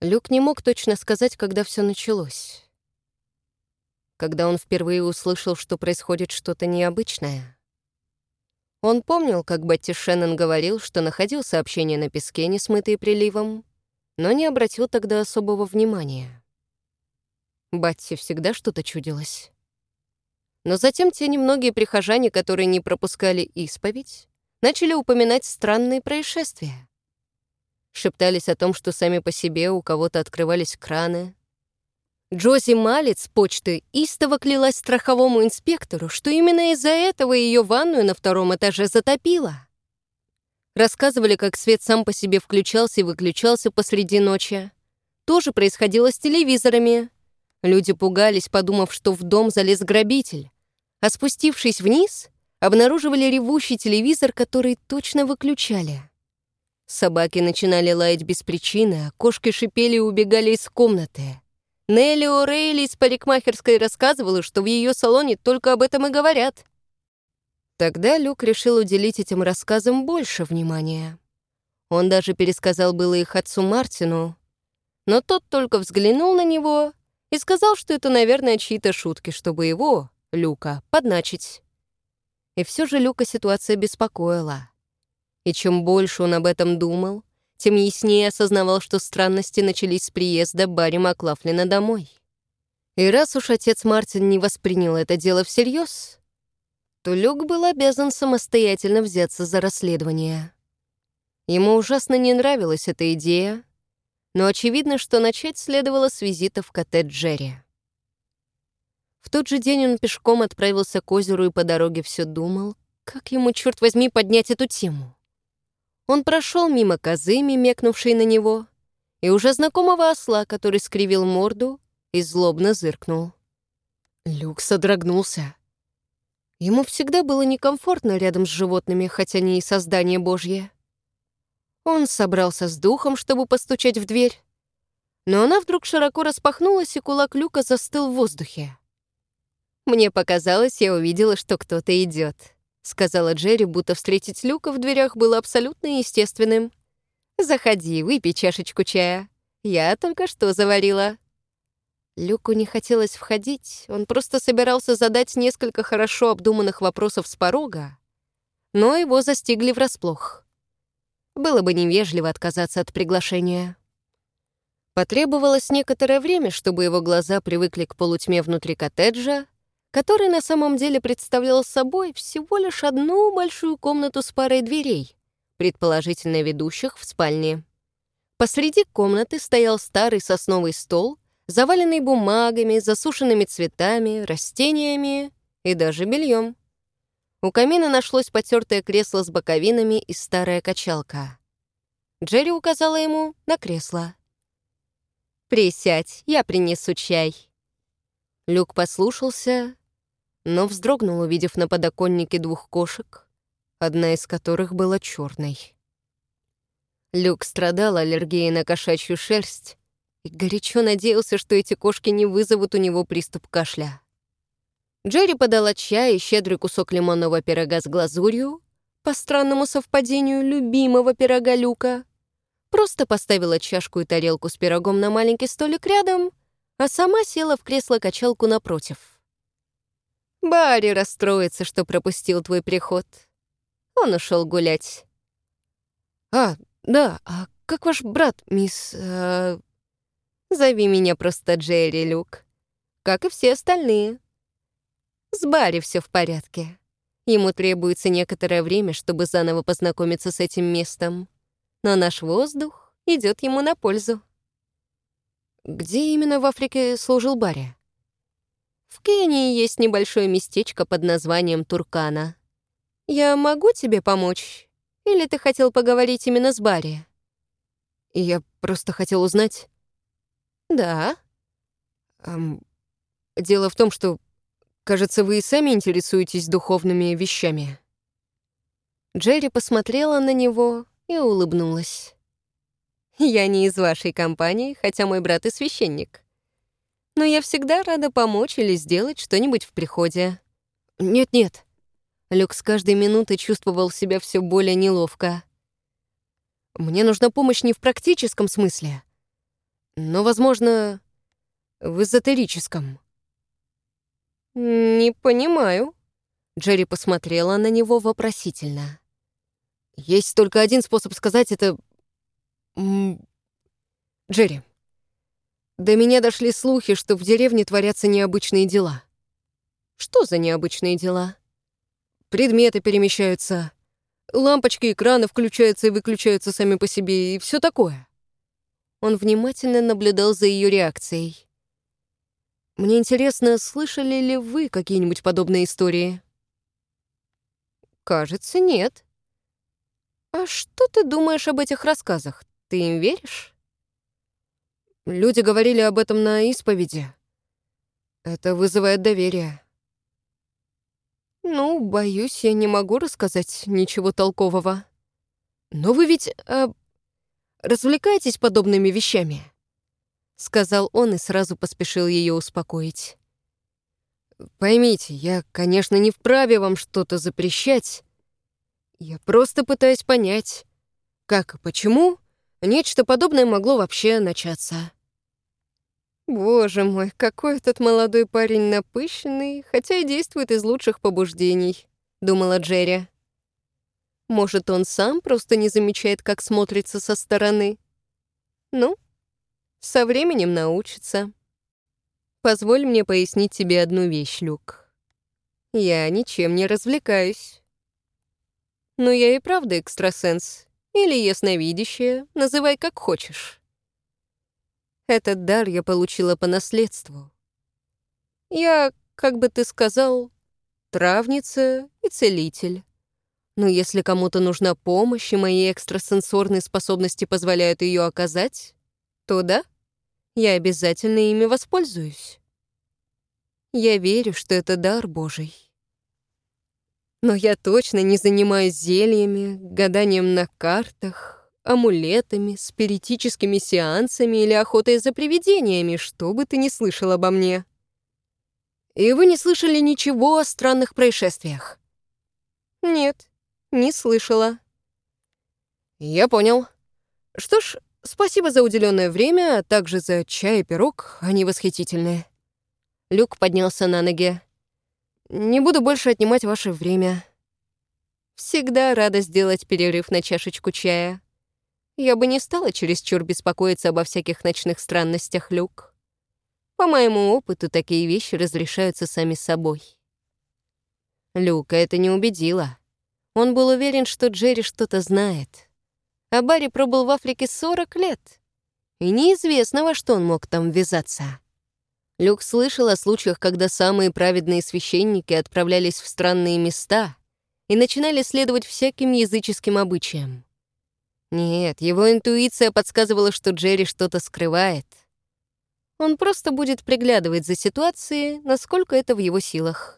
Люк не мог точно сказать, когда все началось. Когда он впервые услышал, что происходит что-то необычное. Он помнил, как Бетти Шеннон говорил, что находил сообщения на песке, не смытые приливом, но не обратил тогда особого внимания. Батти всегда что-то чудилось. Но затем те немногие прихожане, которые не пропускали исповедь, начали упоминать странные происшествия. Шептались о том, что сами по себе у кого-то открывались краны. Джози Малец почты истово клялась страховому инспектору, что именно из-за этого ее ванную на втором этаже затопило. Рассказывали, как свет сам по себе включался и выключался посреди ночи. тоже происходило с телевизорами. Люди пугались, подумав, что в дом залез грабитель. А спустившись вниз, обнаруживали ревущий телевизор, который точно выключали. Собаки начинали лаять без причины, а кошки шипели и убегали из комнаты. Нелли О'Рейли из парикмахерской рассказывала, что в ее салоне только об этом и говорят. Тогда Люк решил уделить этим рассказам больше внимания. Он даже пересказал было их отцу Мартину, но тот только взглянул на него и сказал, что это, наверное, чьи-то шутки, чтобы его, Люка, подначить. И все же Люка ситуация беспокоила. И чем больше он об этом думал, тем яснее осознавал, что странности начались с приезда Барри Маклафлина домой. И раз уж отец Мартин не воспринял это дело всерьез, то Люк был обязан самостоятельно взяться за расследование. Ему ужасно не нравилась эта идея, но очевидно, что начать следовало с визита в коттедж Джерри. В тот же день он пешком отправился к озеру и по дороге все думал, как ему, черт возьми, поднять эту тему. Он прошел мимо козы, мекнувшей на него, и уже знакомого осла, который скривил морду и злобно зыркнул. Люк содрогнулся. Ему всегда было некомфортно рядом с животными, хотя не и создание Божье. Он собрался с духом, чтобы постучать в дверь, но она вдруг широко распахнулась, и кулак Люка застыл в воздухе. Мне показалось, я увидела, что кто-то идет, сказала Джерри, будто встретить Люка в дверях было абсолютно естественным. Заходи, выпей чашечку чая. Я только что заварила. Люку не хотелось входить, он просто собирался задать несколько хорошо обдуманных вопросов с порога, но его застигли врасплох. Было бы невежливо отказаться от приглашения. Потребовалось некоторое время, чтобы его глаза привыкли к полутьме внутри коттеджа, который на самом деле представлял собой всего лишь одну большую комнату с парой дверей, предположительно ведущих в спальне. Посреди комнаты стоял старый сосновый стол, заваленный бумагами, засушенными цветами, растениями и даже бельем. У камина нашлось потертое кресло с боковинами и старая качалка. Джерри указала ему на кресло. «Присядь, я принесу чай». Люк послушался, но вздрогнул, увидев на подоконнике двух кошек, одна из которых была черной. Люк страдал аллергией на кошачью шерсть и горячо надеялся, что эти кошки не вызовут у него приступ кашля. Джерри подала чай и щедрый кусок лимонного пирога с глазурью, по странному совпадению любимого пирога Люка, просто поставила чашку и тарелку с пирогом на маленький столик рядом, а сама села в кресло-качалку напротив. Барри расстроится, что пропустил твой приход. Он ушел гулять. А, да, а как ваш брат, мисс... Э... Зови меня просто Джерри, Люк. Как и все остальные. С Барри все в порядке. Ему требуется некоторое время, чтобы заново познакомиться с этим местом. Но наш воздух идет ему на пользу. Где именно в Африке служил Барри? В Кении есть небольшое местечко под названием Туркана. Я могу тебе помочь? Или ты хотел поговорить именно с Барри? Я просто хотел узнать. Да. Эм, дело в том, что, кажется, вы и сами интересуетесь духовными вещами. Джерри посмотрела на него и улыбнулась. «Я не из вашей компании, хотя мой брат и священник но я всегда рада помочь или сделать что-нибудь в приходе». «Нет-нет». Люк с каждой минуты чувствовал себя все более неловко. «Мне нужна помощь не в практическом смысле. но, возможно, в эзотерическом. «Не понимаю». Джерри посмотрела на него вопросительно. «Есть только один способ сказать это... Джерри, до меня дошли слухи, что в деревне творятся необычные дела». «Что за необычные дела?» «Предметы перемещаются, лампочки экрана включаются и выключаются сами по себе, и все такое». Он внимательно наблюдал за ее реакцией. Мне интересно, слышали ли вы какие-нибудь подобные истории? Кажется, нет. А что ты думаешь об этих рассказах? Ты им веришь? Люди говорили об этом на исповеди. Это вызывает доверие. Ну, боюсь, я не могу рассказать ничего толкового. Но вы ведь э, развлекаетесь подобными вещами? — сказал он и сразу поспешил ее успокоить. «Поймите, я, конечно, не вправе вам что-то запрещать. Я просто пытаюсь понять, как и почему нечто подобное могло вообще начаться». «Боже мой, какой этот молодой парень напыщенный, хотя и действует из лучших побуждений», — думала Джерри. «Может, он сам просто не замечает, как смотрится со стороны? Ну, со временем научится. Позволь мне пояснить тебе одну вещь, Люк. Я ничем не развлекаюсь. Но я и правда экстрасенс. Или ясновидящая, называй как хочешь. Этот дар я получила по наследству. Я, как бы ты сказал, травница и целитель. Но если кому-то нужна помощь, и мои экстрасенсорные способности позволяют ее оказать, то да, я обязательно ими воспользуюсь. Я верю, что это дар Божий. Но я точно не занимаюсь зельями, гаданием на картах, амулетами, спиритическими сеансами или охотой за привидениями, что бы ты ни слышал обо мне. И вы не слышали ничего о странных происшествиях? Нет, не слышала. Я понял. Что ж, Спасибо за уделенное время, а также за чай и пирог, они восхитительные. Люк поднялся на ноги. Не буду больше отнимать ваше время. Всегда рада сделать перерыв на чашечку чая. Я бы не стала чересчур беспокоиться обо всяких ночных странностях, Люк. По моему опыту, такие вещи разрешаются сами собой. Люка это не убедило. Он был уверен, что Джерри что-то знает а Барри пробыл в Африке 40 лет, и неизвестно, во что он мог там ввязаться. Люк слышал о случаях, когда самые праведные священники отправлялись в странные места и начинали следовать всяким языческим обычаям. Нет, его интуиция подсказывала, что Джерри что-то скрывает. Он просто будет приглядывать за ситуацией, насколько это в его силах.